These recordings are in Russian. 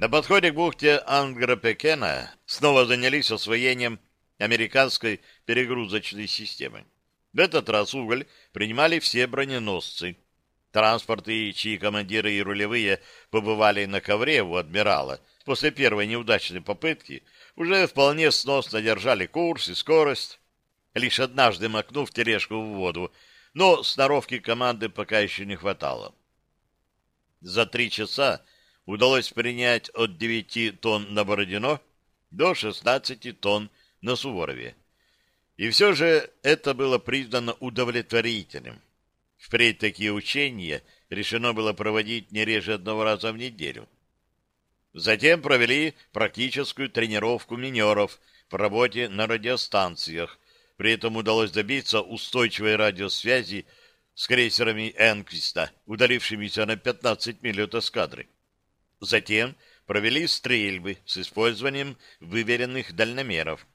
На подходе к бухте Ангропекена снова занялись освоением американской перегрузочной системы. В этот раз уголь принимали все броненосцы. Транспорты, чьи командиры и рулевые побывали на ковре у адмирала после первой неудачной попытки, уже вполне сносно держали курс и скорость, лишь однажды макнув тележку в воду, но сноровки команды пока еще не хватало. За три часа удалось принять от 9 тонн на Бородино до 16 тонн на Суворове. И все же это было признано удовлетворительным. Впредь такие учения решено было проводить не реже одного раза в неделю. Затем провели практическую тренировку минеров по работе на радиостанциях. При этом удалось добиться устойчивой радиосвязи с крейсерами Энквиста, удалившимися на 15 миль от эскадры. Затем провели стрельбы с использованием выверенных дальномеров.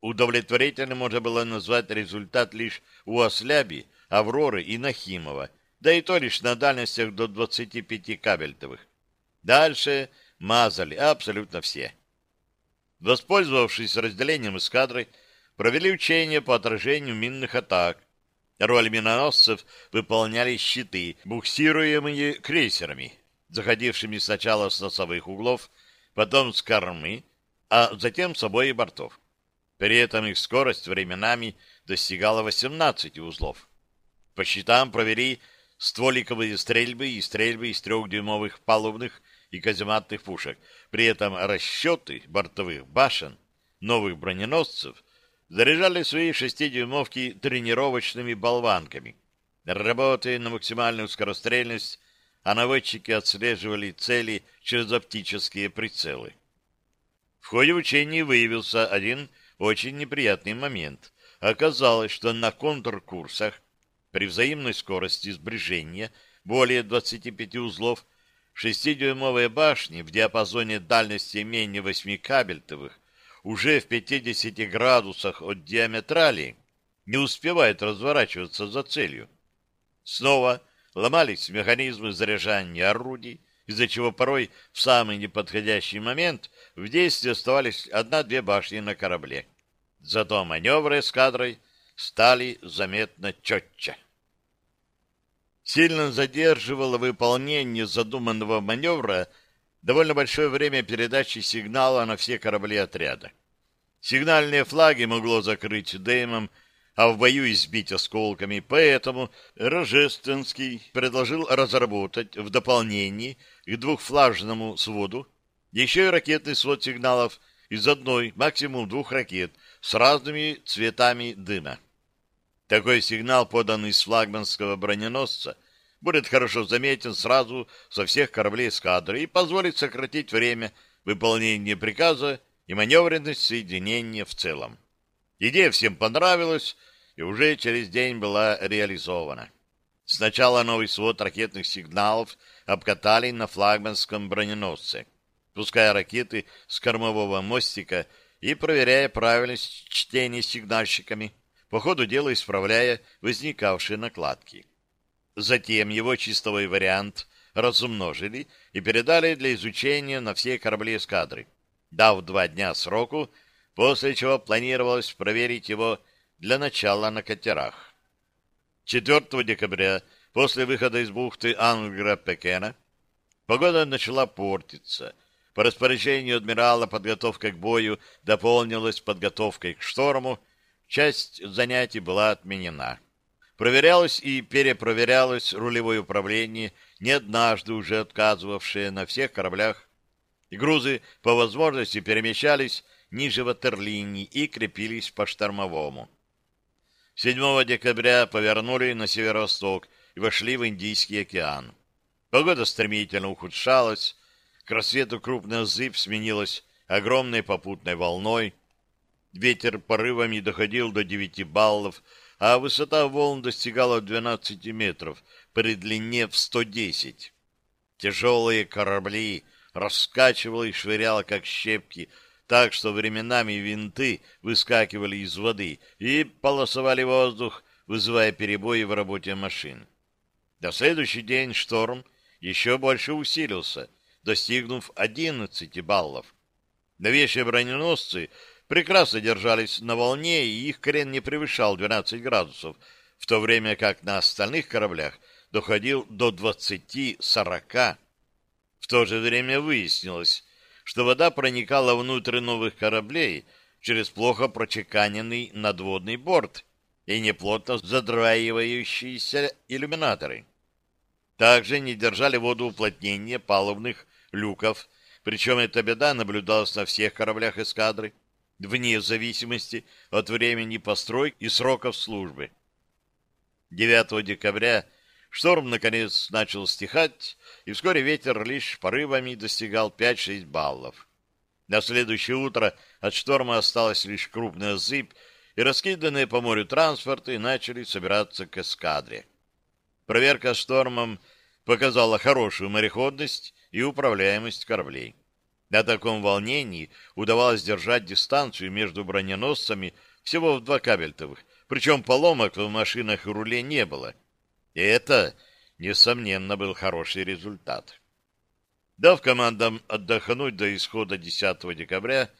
Удовлетворительным можно было назвать результат лишь у Осляби, Авроры и Нахимова, да и то лишь на дальностях до 25 кабельтовых. Дальше мазали абсолютно все. Воспользовавшись разделением эскадры, провели учения по отражению минных атак. Роль миноносцев выполняли щиты, буксируемые крейсерами заходившими сначала с носовых углов, потом с кормы, а затем с обоих бортов. При этом их скорость временами достигала 18 узлов. По щитам провели стволиковые стрельбы и стрельбы из трехдюймовых палубных и казематных пушек. При этом расчеты бортовых башен новых броненосцев заряжали свои шестидюймовки тренировочными болванками. Работая на максимальную скорострельность а наводчики отслеживали цели через оптические прицелы. В ходе учений выявился один очень неприятный момент. Оказалось, что на контркурсах при взаимной скорости сближения более 25 узлов 6-дюймовые башни в диапазоне дальности менее 8 кабельтовых уже в 50 градусах от диаметрали не успевают разворачиваться за целью. Снова ломались механизмы заряжания орудий, из-за чего порой в самый неподходящий момент в действии оставались одна-две башни на корабле. Зато маневры эскадрой стали заметно четче. Сильно задерживало выполнение задуманного маневра довольно большое время передачи сигнала на все корабли отряда. Сигнальные флаги могло закрыть дымом а в бою избить осколками, поэтому Рожественский предложил разработать в дополнении к двухфлажному своду еще и ракетный свод сигналов из одной, максимум двух ракет с разными цветами дыма. Такой сигнал, поданный с флагманского броненосца, будет хорошо заметен сразу со всех кораблей эскадры и позволит сократить время выполнения приказа и маневренность соединения в целом. Идея всем понравилась и уже через день была реализована. Сначала новый свод ракетных сигналов обкатали на флагманском броненосце, пуская ракеты с кормового мостика и проверяя правильность чтения сигнальщиками, по ходу дела исправляя возникавшие накладки. Затем его чистовой вариант разумножили и передали для изучения на все корабли эскадры, дав два дня сроку после чего планировалось проверить его для начала на катерах. 4 декабря, после выхода из бухты Ангра-Пекена, погода начала портиться. По распоряжению адмирала подготовка к бою дополнилась подготовкой к шторму, часть занятий была отменена. Проверялось и перепроверялось рулевое управление, не однажды уже отказывавшее на всех кораблях. И грузы по возможности перемещались ниже ватерлинии и крепились по штормовому. 7 декабря повернули на северо-восток и вошли в Индийский океан. Погода стремительно ухудшалась, к рассвету крупная зыбь сменилась огромной попутной волной, ветер порывами доходил до 9 баллов, а высота волн достигала 12 метров при длине в 110. Тяжелые корабли раскачивало и швыряло, как щепки, так что временами винты выскакивали из воды и полосовали воздух, вызывая перебои в работе машин. До следующий день шторм еще больше усилился, достигнув 11 баллов. Новейшие броненосцы прекрасно держались на волне, и их крен не превышал 12 градусов, в то время как на остальных кораблях доходил до 20-40. В то же время выяснилось, что вода проникала внутрь новых кораблей через плохо прочеканенный надводный борт и неплотно задраивающиеся иллюминаторы. Также не держали воду уплотнения палубных люков, причем эта беда наблюдалась на всех кораблях эскадры, вне зависимости от времени постройки и сроков службы. 9 декабря шторм наконец начал стихать, и вскоре ветер лишь порывами достигал 5-6 баллов. На следующее утро от шторма осталась лишь крупная зыбь, и раскиданные по морю транспорты начали собираться к эскадре. Проверка штормом показала хорошую мореходность и управляемость кораблей. На таком волнении удавалось держать дистанцию между броненосцами всего в два кабельтовых, причем поломок в машинах и руле не было. И это, несомненно, был хороший результат. Дав командам отдохнуть до исхода 10 декабря,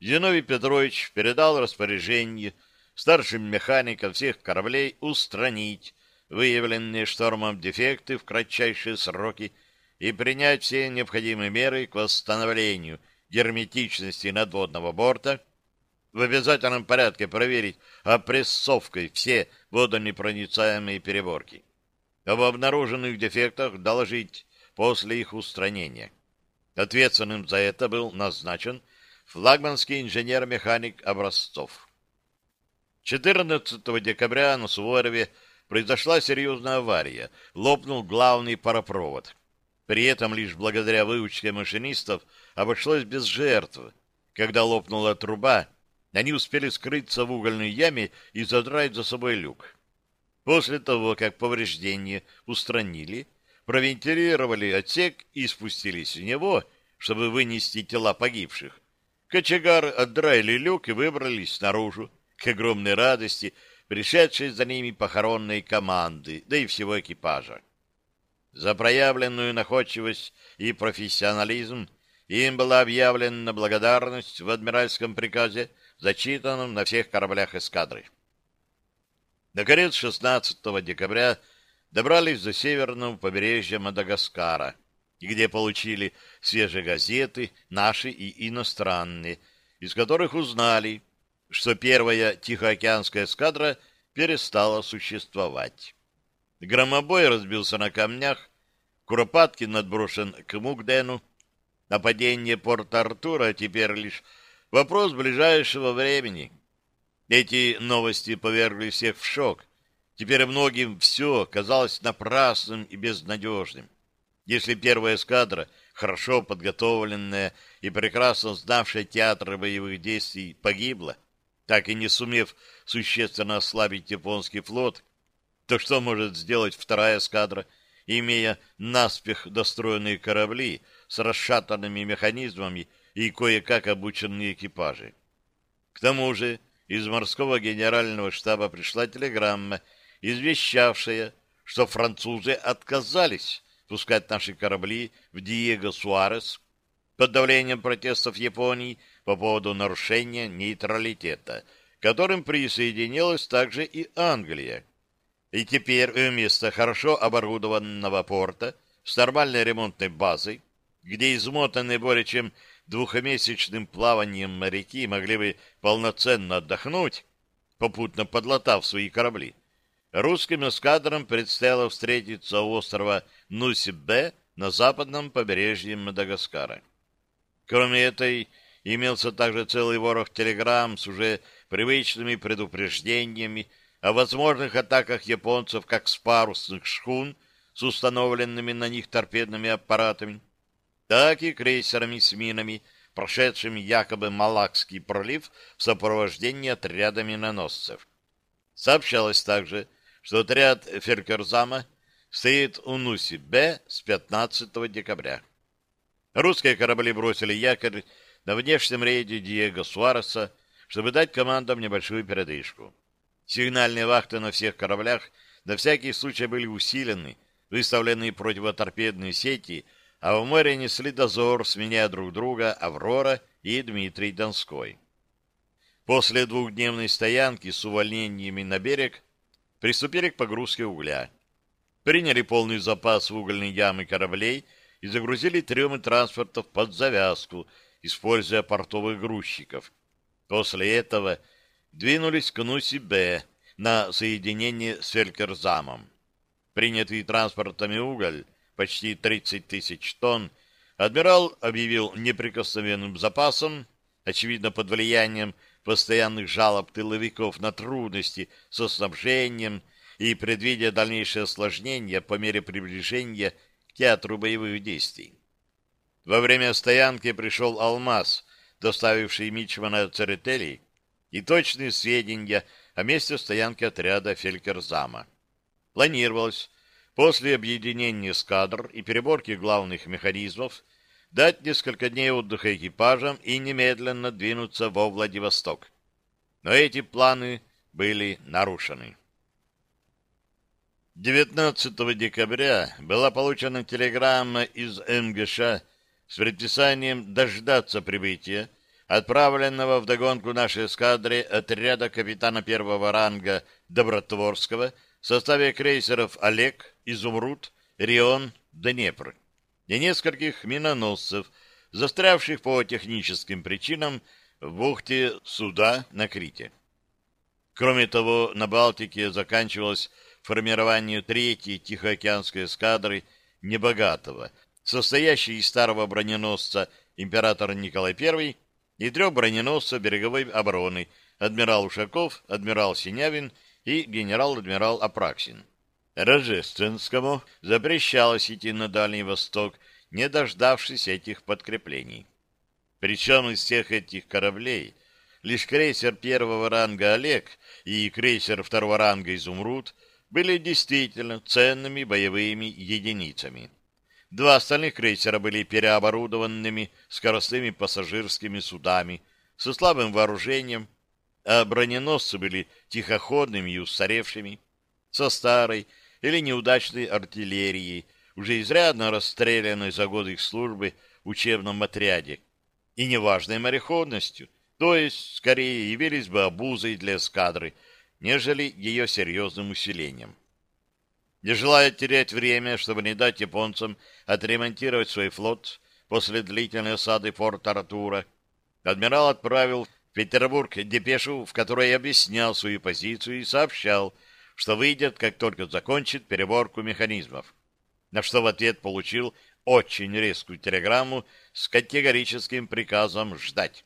Зиновий Петрович передал распоряжение старшим механикам всех кораблей устранить выявленные штормом дефекты в кратчайшие сроки и принять все необходимые меры к восстановлению герметичности надводного борта, в обязательном порядке проверить опрессовкой все водонепроницаемые переборки. Об обнаруженных дефектах доложить после их устранения. Ответственным за это был назначен флагманский инженер-механик Образцов. 14 декабря на Суворове произошла серьезная авария, лопнул главный паропровод. При этом лишь благодаря выучке машинистов обошлось без жертв. Когда лопнула труба, они успели скрыться в угольной яме и задрать за собой люк. После того, как повреждения устранили, провентилировали отсек и спустились в него, чтобы вынести тела погибших. Кочегар отдраили люк и выбрались наружу, к огромной радости пришедшей за ними похоронной команды, да и всего экипажа. За проявленную находчивость и профессионализм им была объявлена благодарность в адмиральском приказе, зачитанном на всех кораблях эскадры. Наконец, 16 декабря добрались до северного побережья Мадагаскара, где получили свежие газеты, наши и иностранные, из которых узнали, что первая Тихоокеанская эскадра перестала существовать. Громобой разбился на камнях, Куропаткин отброшен к Мугдену. Нападение Порт-Артура теперь лишь вопрос ближайшего времени. Эти новости повергли всех в шок. Теперь многим все казалось напрасным и безнадежным. Если первая эскадра, хорошо подготовленная и прекрасно знавшая театры боевых действий, погибла, так и не сумев существенно ослабить японский флот, то что может сделать вторая эскадра, имея наспех достроенные корабли с расшатанными механизмами и кое-как обученные экипажи? К тому же из морского генерального штаба пришла телеграмма, извещавшая, что французы отказались пускать наши корабли в Диего Суарес под давлением протестов Японии по поводу нарушения нейтралитета, к которым присоединилась также и Англия. И теперь вместо хорошо оборудованного порта с нормальной ремонтной базой, где измотанные более чем двухмесячным плаванием моряки могли бы полноценно отдохнуть, попутно подлатав свои корабли, русским эскадрам предстояло встретиться у острова Нуси-Б на западном побережье Мадагаскара. Кроме этой, имелся также целый ворох телеграмм с уже привычными предупреждениями о возможных атаках японцев как с парусных шхун с установленными на них торпедными аппаратами, так и крейсерами с минами, прошедшими якобы Малакский пролив в сопровождении отряда миноносцев. Сообщалось также, что отряд Феркерзама стоит у Нуси-Б с 15 декабря. Русские корабли бросили якорь на внешнем рейде Диего Суареса, чтобы дать командам небольшую передышку. Сигнальные вахты на всех кораблях на всякий случай были усилены, выставлены противоторпедные сети, а в море несли дозор, сменяя друг друга Аврора и Дмитрий Донской. После двухдневной стоянки с увольнениями на берег приступили к погрузке угля. Приняли полный запас в угольные ямы кораблей и загрузили трюмы транспортов под завязку, используя портовых грузчиков. После этого двинулись к Нуси-Б на соединение с Фелькерзамом. Принятый транспортами уголь, почти 30 тысяч тонн, адмирал объявил неприкосновенным запасом, очевидно под влиянием постоянных жалоб тыловиков на трудности со снабжением и предвидя дальнейшее осложнение по мере приближения к театру боевых действий. Во время стоянки пришел «Алмаз», доставивший Мичмана Церетели, и точные сведения о месте стоянки отряда Фелькерзама. Планировалось после объединения эскадр и переборки главных механизмов дать несколько дней отдыха экипажам и немедленно двинуться во Владивосток. Но эти планы были нарушены. 19 декабря была получена телеграмма из МГШ с предписанием дождаться прибытия отправленного в догонку нашей эскадре отряда капитана первого ранга Добротворского составе крейсеров «Олег», «Изумруд», «Рион», «Днепр» и нескольких миноносцев, застрявших по техническим причинам в бухте Суда на Крите. Кроме того, на Балтике заканчивалось формирование третьей Тихоокеанской эскадры Небогатого, состоящей из старого броненосца император Николай I и трех броненосцев береговой обороны адмирал Ушаков, адмирал Синявин и генерал-адмирал Апраксин. Рожественскому запрещалось идти на Дальний Восток, не дождавшись этих подкреплений. Причем из всех этих кораблей лишь крейсер первого ранга «Олег» и крейсер второго ранга «Изумруд» были действительно ценными боевыми единицами. Два остальных крейсера были переоборудованными скоростными пассажирскими судами со слабым вооружением, а броненосцы были тихоходными и устаревшими, со старой или неудачной артиллерией, уже изрядно расстрелянной за годы их службы в учебном отряде, и неважной мореходностью, то есть, скорее, явились бы обузой для эскадры, нежели ее серьезным усилением. Не желая терять время, чтобы не дать японцам отремонтировать свой флот после длительной осады форта Артура, адмирал отправил в Петербург депешу, в которой объяснял свою позицию и сообщал, что выйдет, как только закончит переборку механизмов, на что в ответ получил очень резкую телеграмму с категорическим приказом ждать.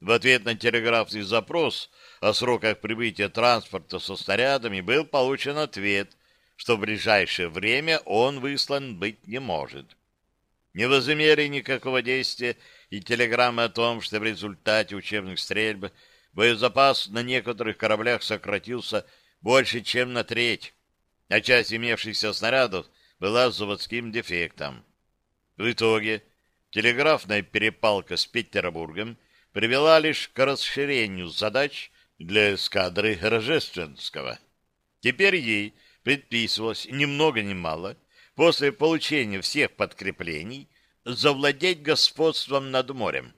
В ответ на телеграфный запрос о сроках прибытия транспорта со снарядами был получен ответ, что в ближайшее время он выслан быть не может. Не возымели никакого действия и телеграммы о том, что в результате учебных стрельб боезапас на некоторых кораблях сократился больше, чем на треть, а часть имевшихся снарядов была заводским дефектом. В итоге телеграфная перепалка с Петербургом привела лишь к расширению задач для эскадры Рожественского. Теперь ей предписывалось ни много ни мало после получения всех подкреплений завладеть господством над морем.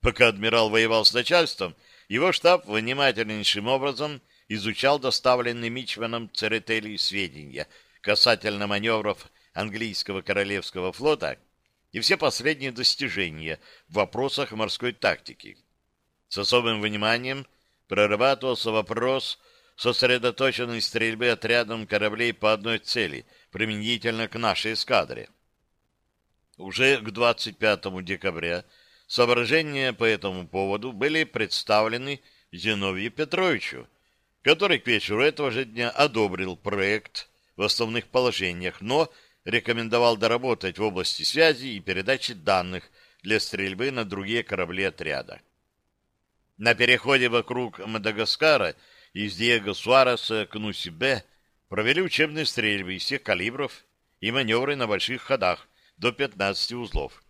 Пока адмирал воевал с начальством, его штаб внимательнейшим образом изучал доставленные Мичманом Церетели сведения касательно маневров английского королевского флота и все последние достижения в вопросах морской тактики. С особым вниманием прорабатывался вопрос сосредоточенной стрельбы отрядом кораблей по одной цели, применительно к нашей эскадре. Уже к 25 декабря соображения по этому поводу были представлены Зиновию Петровичу, который к вечеру этого же дня одобрил проект в основных положениях, но рекомендовал доработать в области связи и передачи данных для стрельбы на другие корабли отряда. На переходе вокруг Мадагаскара из Диего Суареса к Нусибе провели учебные стрельбы из всех калибров и маневры на больших ходах до 15 узлов.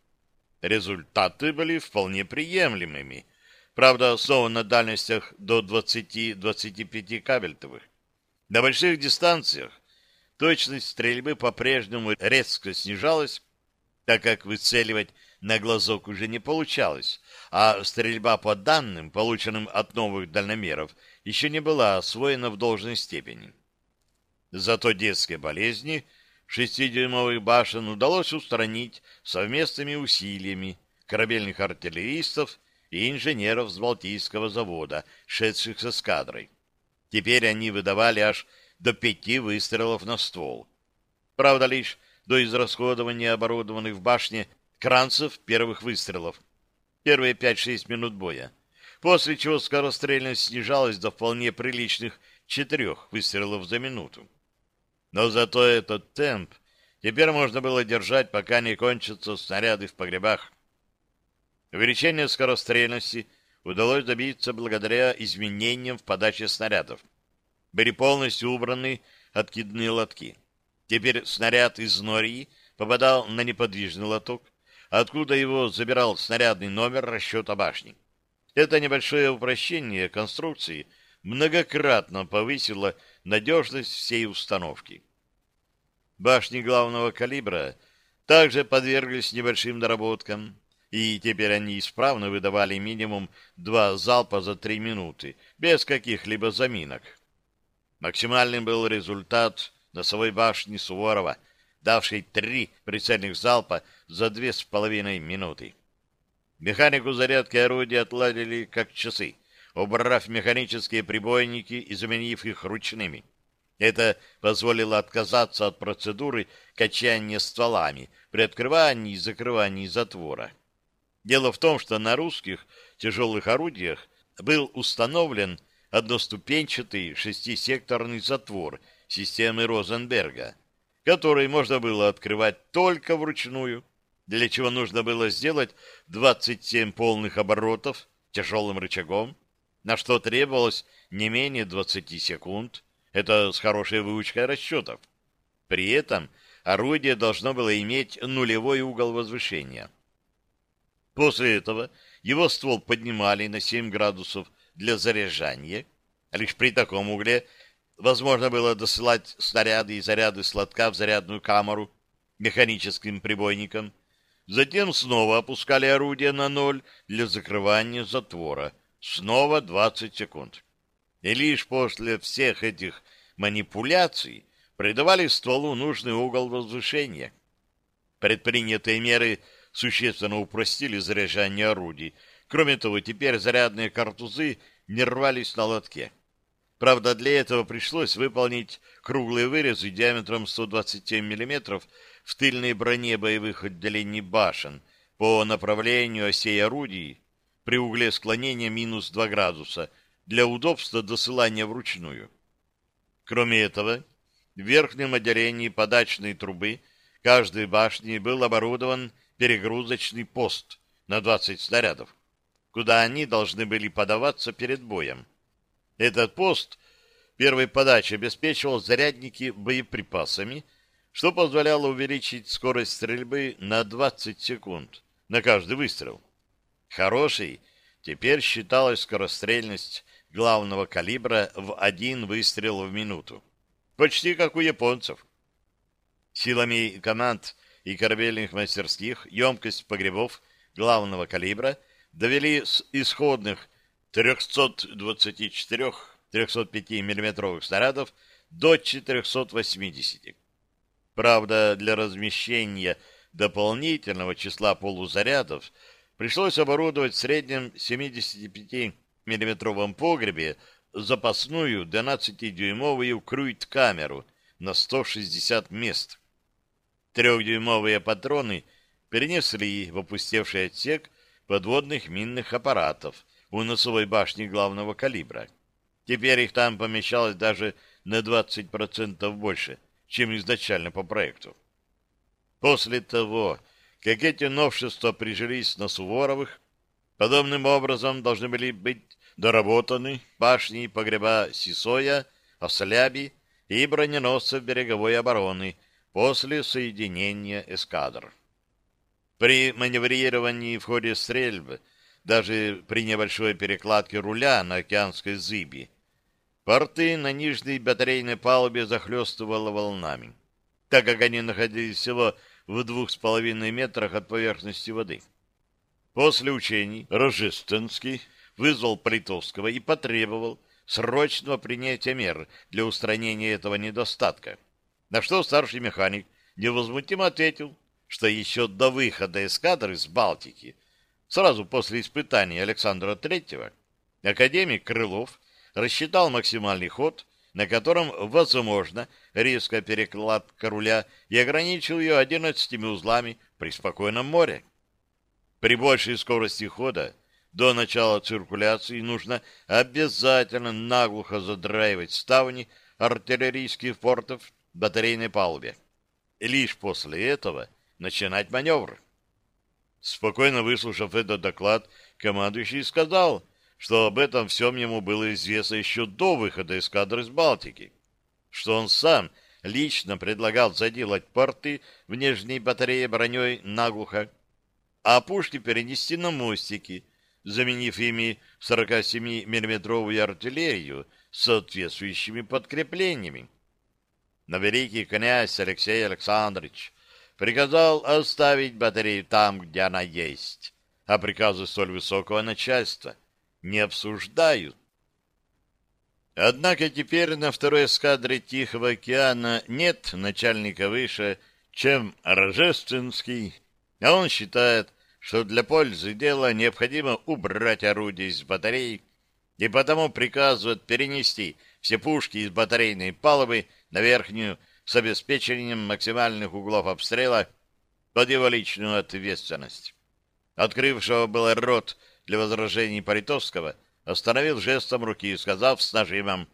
Результаты были вполне приемлемыми, Правда, снова на дальностях до 20-25 кабельтовых. На больших дистанциях точность стрельбы по-прежнему резко снижалась, так как выцеливать на глазок уже не получалось, а стрельба по данным, полученным от новых дальномеров, еще не была освоена в должной степени. Зато детские болезни шестидюймовых башен удалось устранить совместными усилиями корабельных артиллеристов и инженеров с Балтийского завода, шедших с эскадрой. Теперь они выдавали аж до пяти выстрелов на ствол. Правда, лишь до израсходования оборудованных в башне кранцев первых выстрелов. Первые 5-6 минут боя. После чего скорострельность снижалась до вполне приличных четырех выстрелов за минуту. Но зато этот темп теперь можно было держать, пока не кончатся снаряды в погребах. Увеличение скорострельности удалось добиться благодаря изменениям в подаче снарядов. Были полностью убраны откидные лотки. Теперь снаряд из нории попадал на неподвижный лоток, откуда его забирал снарядный номер расчета башни. Это небольшое упрощение конструкции многократно повысило надежность всей установки. Башни главного калибра также подверглись небольшим доработкам, и теперь они исправно выдавали минимум два залпа за три минуты, без каких-либо заминок. Максимальным был результат носовой башни Суворова, давшей три прицельных залпа за две с половиной минуты. Механику зарядки орудия отладили как часы, убрав механические прибойники и заменив их ручными. Это позволило отказаться от процедуры качания стволами при открывании и закрывании затвора. Дело в том, что на русских тяжелых орудиях был установлен одноступенчатый шестисекторный затвор системы Розенберга, который можно было открывать только вручную, для чего нужно было сделать 27 полных оборотов тяжелым рычагом, на что требовалось не менее 20 секунд, это с хорошей выучкой расчетов. При этом орудие должно было иметь нулевой угол возвышения. После этого его ствол поднимали на 7 градусов для заряжания. Лишь при таком угле возможно было досылать снаряды и заряды сладка в зарядную камеру механическим прибойником. Затем снова опускали орудие на ноль для закрывания затвора. Снова 20 секунд. И лишь после всех этих манипуляций придавали стволу нужный угол возвышения. Предпринятые меры существенно упростили заряжание орудий. Кроме того, теперь зарядные картузы не рвались на лотке. Правда, для этого пришлось выполнить круглые вырезы диаметром 127 мм в тыльной броне боевых отделений башен по направлению осей орудий при угле склонения минус 2 градуса для удобства досылания вручную. Кроме этого, в верхнем отделении подачной трубы каждой башни был оборудован перегрузочный пост на 20 снарядов, куда они должны были подаваться перед боем. Этот пост первой подачи обеспечивал зарядники боеприпасами, что позволяло увеличить скорость стрельбы на 20 секунд на каждый выстрел. Хороший теперь считалась скорострельность главного калибра в один выстрел в минуту. Почти как у японцев. Силами команд и корабельных мастерских емкость погребов главного калибра довели с исходных 324-305 мм снарядов до 480. Правда, для размещения дополнительного числа полузарядов пришлось оборудовать в среднем 75 миллиметровом погребе запасную 12-дюймовую крюйт-камеру на 160 мест. Трехдюймовые патроны перенесли в опустевший отсек подводных минных аппаратов у носовой башни главного калибра. Теперь их там помещалось даже на 20% больше, чем изначально по проекту. После того, как эти новшества прижились на Суворовых, Подобным образом должны были быть доработаны башни и погреба Сисоя, Осляби и броненосцев береговой обороны после соединения эскадр. При маневрировании в ходе стрельбы, даже при небольшой перекладке руля на океанской зыби, порты на нижней батарейной палубе захлестывало волнами. Так как они находились всего в двух с половиной метрах от поверхности воды. После учений Рожественский вызвал Политовского и потребовал срочного принятия мер для устранения этого недостатка, на что старший механик невозмутимо ответил, что еще до выхода эскадры с Балтики, сразу после испытаний Александра Третьего, академик Крылов рассчитал максимальный ход, на котором возможно резкая перекладка руля и ограничил ее 11 узлами при спокойном море. При большей скорости хода до начала циркуляции нужно обязательно наглухо задраивать ставни артиллерийских портов батарейной палубе. Лишь после этого начинать маневр. Спокойно выслушав этот доклад, командующий сказал, что об этом всем ему было известно еще до выхода эскадры с Балтики, что он сам лично предлагал заделать порты в нижней батарее броней наглухо, а пушки перенести на мостики, заменив ими 47 миллиметровую артиллерию с соответствующими подкреплениями. Но великий князь Алексей Александрович приказал оставить батарею там, где она есть, а приказы столь высокого начальства не обсуждают. Однако теперь на второй эскадре Тихого океана нет начальника выше, чем Рожественский, а он считает, что для пользы дела необходимо убрать орудие из батареи и потому приказывает перенести все пушки из батарейной палубы на верхнюю с обеспечением максимальных углов обстрела под его личную ответственность. Открывшего был рот для возражений Паритовского, остановил жестом руки, сказав с нажимом,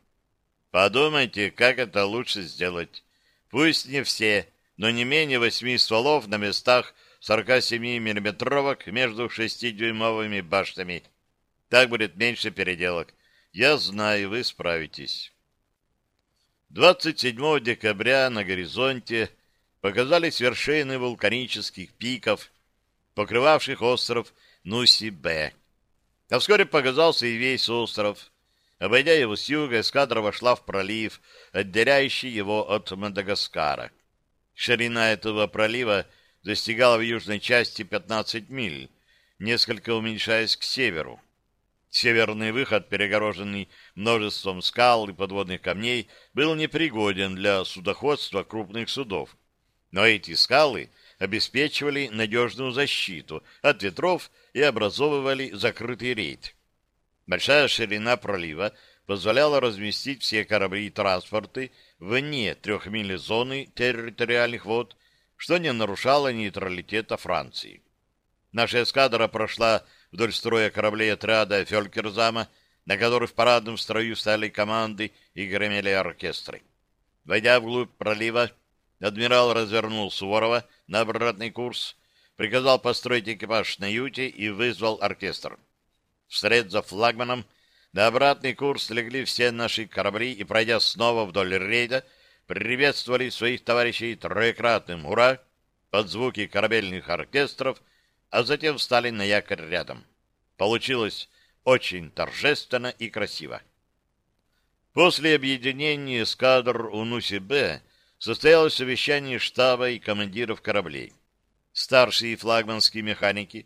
«Подумайте, как это лучше сделать. Пусть не все, но не менее восьми стволов на местах 47-миллиметровок между 6-дюймовыми башнями. Так будет меньше переделок. Я знаю, вы справитесь. 27 декабря на горизонте показались вершины вулканических пиков, покрывавших остров Нуси-Б. А вскоре показался и весь остров. Обойдя его с юга, эскадра вошла в пролив, отделяющий его от Мадагаскара. Ширина этого пролива достигала в южной части 15 миль, несколько уменьшаясь к северу. Северный выход, перегороженный множеством скал и подводных камней, был непригоден для судоходства крупных судов. Но эти скалы обеспечивали надежную защиту от ветров и образовывали закрытый рейд. Большая ширина пролива позволяла разместить все корабли и транспорты вне трехмильной зоны территориальных вод, что не нарушало нейтралитета Франции. Наша эскадра прошла вдоль строя кораблей отряда Фелькерзама, на которых в парадном строю стали команды и гремели оркестры. Войдя вглубь пролива, адмирал развернул Суворова на обратный курс, приказал построить экипаж на юте и вызвал оркестр. Вслед за флагманом на обратный курс легли все наши корабли и, пройдя снова вдоль рейда, приветствовали своих товарищей троекратным «Ура!» под звуки корабельных оркестров, а затем встали на якорь рядом. Получилось очень торжественно и красиво. После объединения эскадр у Нуси-Б состоялось совещание штаба и командиров кораблей. Старшие флагманские механики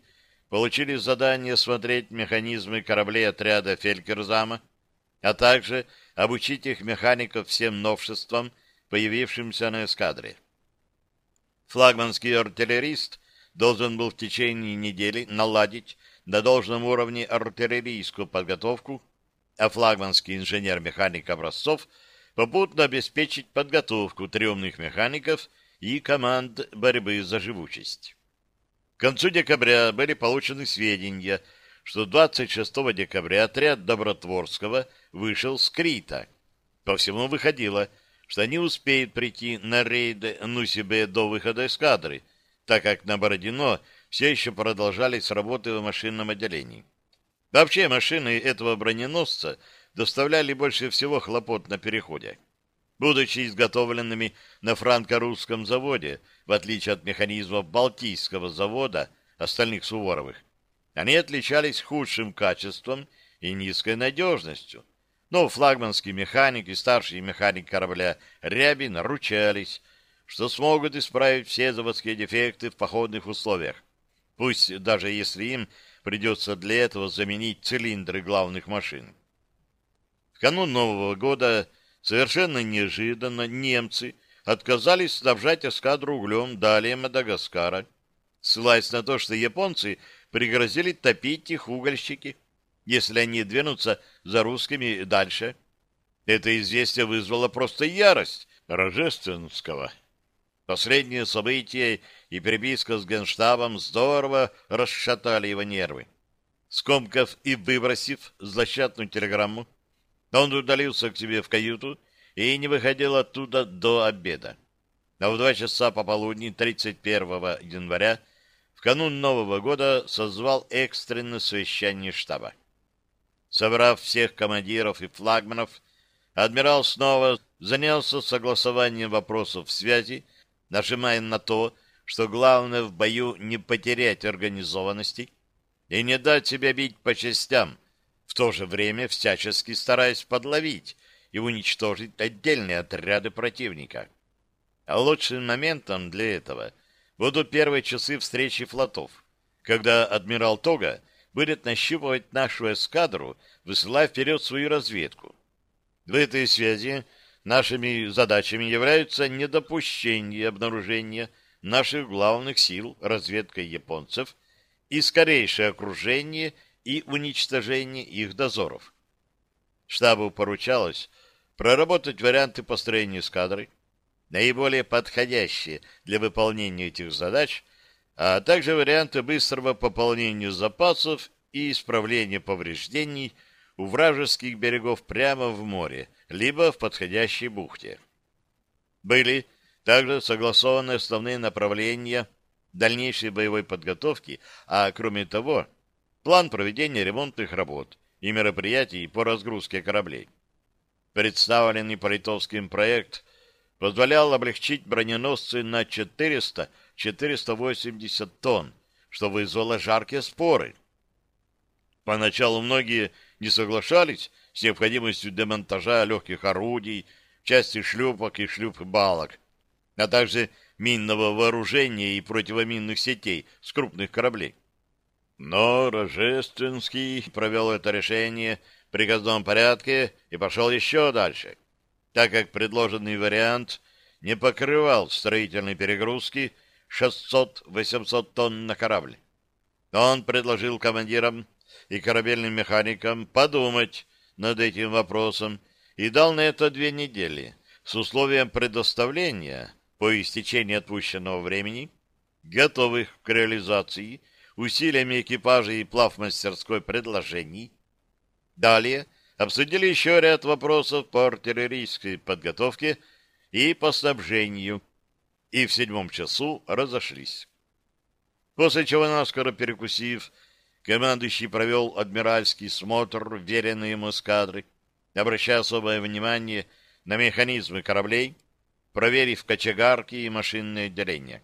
получили задание смотреть механизмы кораблей отряда Фелькерзама, а также обучить их механиков всем новшествам, появившимся на эскадре. Флагманский артиллерист должен был в течение недели наладить на должном уровне артиллерийскую подготовку, а флагманский инженер-механик образцов попутно обеспечить подготовку трёмных механиков и команд борьбы за живучесть. К концу декабря были получены сведения, что 26 декабря отряд Добротворского вышел с Крита. По всему выходило, что не успеют прийти на рейд Нусибе до выхода эскадры, так как на Бородино все еще продолжались работы в машинном отделении. Вообще машины этого броненосца доставляли больше всего хлопот на переходе. Будучи изготовленными на франко-русском заводе, в отличие от механизмов Балтийского завода, остальных Суворовых, они отличались худшим качеством и низкой надежностью, но флагманский механик и старший механик корабля Рябин ручались, что смогут исправить все заводские дефекты в походных условиях, пусть даже если им придется для этого заменить цилиндры главных машин. В канун Нового года совершенно неожиданно немцы отказались снабжать эскадру углем далее Мадагаскара, ссылаясь на то, что японцы пригрозили топить их угольщики, если они двинутся за русскими дальше. Это известие вызвало просто ярость Рожественского. Последние события и переписка с генштабом здорово расшатали его нервы. Скомкав и выбросив злосчастную телеграмму, он удалился к себе в каюту и не выходил оттуда до обеда. А в два часа пополудни 31 января в канун Нового года созвал экстренное совещание штаба. Собрав всех командиров и флагманов, адмирал снова занялся согласованием вопросов связи, нажимая на то, что главное в бою не потерять организованности и не дать себя бить по частям, в то же время всячески стараясь подловить и уничтожить отдельные отряды противника. А лучшим моментом для этого будут первые часы встречи флотов, когда адмирал Тога будет нащупывать нашу эскадру, высылая вперед свою разведку. В этой связи нашими задачами являются недопущение обнаружения наших главных сил разведкой японцев и скорейшее окружение и уничтожение их дозоров. Штабу поручалось проработать варианты построения эскадры, наиболее подходящие для выполнения этих задач, а также варианты быстрого пополнения запасов и исправления повреждений у вражеских берегов прямо в море, либо в подходящей бухте. Были также согласованы основные направления дальнейшей боевой подготовки, а кроме того, план проведения ремонтных работ и мероприятий по разгрузке кораблей. Представленный по проект позволял облегчить броненосцы на 400-480 тонн, что вызвало жаркие споры. Поначалу многие не соглашались с необходимостью демонтажа легких орудий, части шлюпок и шлюп-балок, а также минного вооружения и противоминных сетей с крупных кораблей. Но Рожественский провел это решение в приказном порядке и пошел еще дальше, так как предложенный вариант не покрывал строительной перегрузки 600-800 тонн на корабль. Он предложил командирам и корабельным механикам подумать над этим вопросом и дал на это две недели с условием предоставления по истечении отпущенного времени готовых к реализации усилиями экипажа и плавмастерской предложений. Далее обсудили еще ряд вопросов по артиллерийской подготовке и по снабжению, и в седьмом часу разошлись. После чего, наскоро перекусив, командующий провел адмиральский смотр веренной ему эскадры, обращая особое внимание на механизмы кораблей, проверив кочегарки и машинное отделение,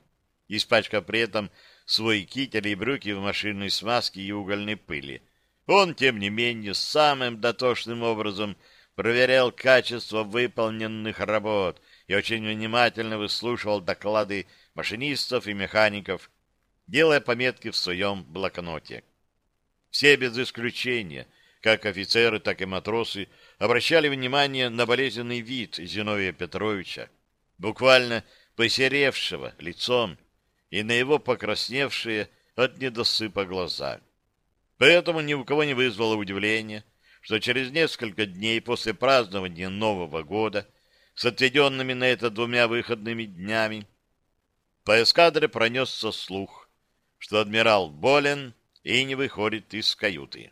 испачкав при этом свой китель и брюки в машинной смазке и угольной пыли. Он, тем не менее, самым дотошным образом проверял качество выполненных работ и очень внимательно выслушивал доклады машинистов и механиков, делая пометки в своем блокноте. Все без исключения, как офицеры, так и матросы, обращали внимание на болезненный вид Зиновия Петровича, буквально посеревшего лицом, и на его покрасневшие от недосыпа глаза. Поэтому ни у кого не вызвало удивления, что через несколько дней после празднования Нового года с отведенными на это двумя выходными днями по эскадре пронесся слух, что адмирал болен и не выходит из каюты.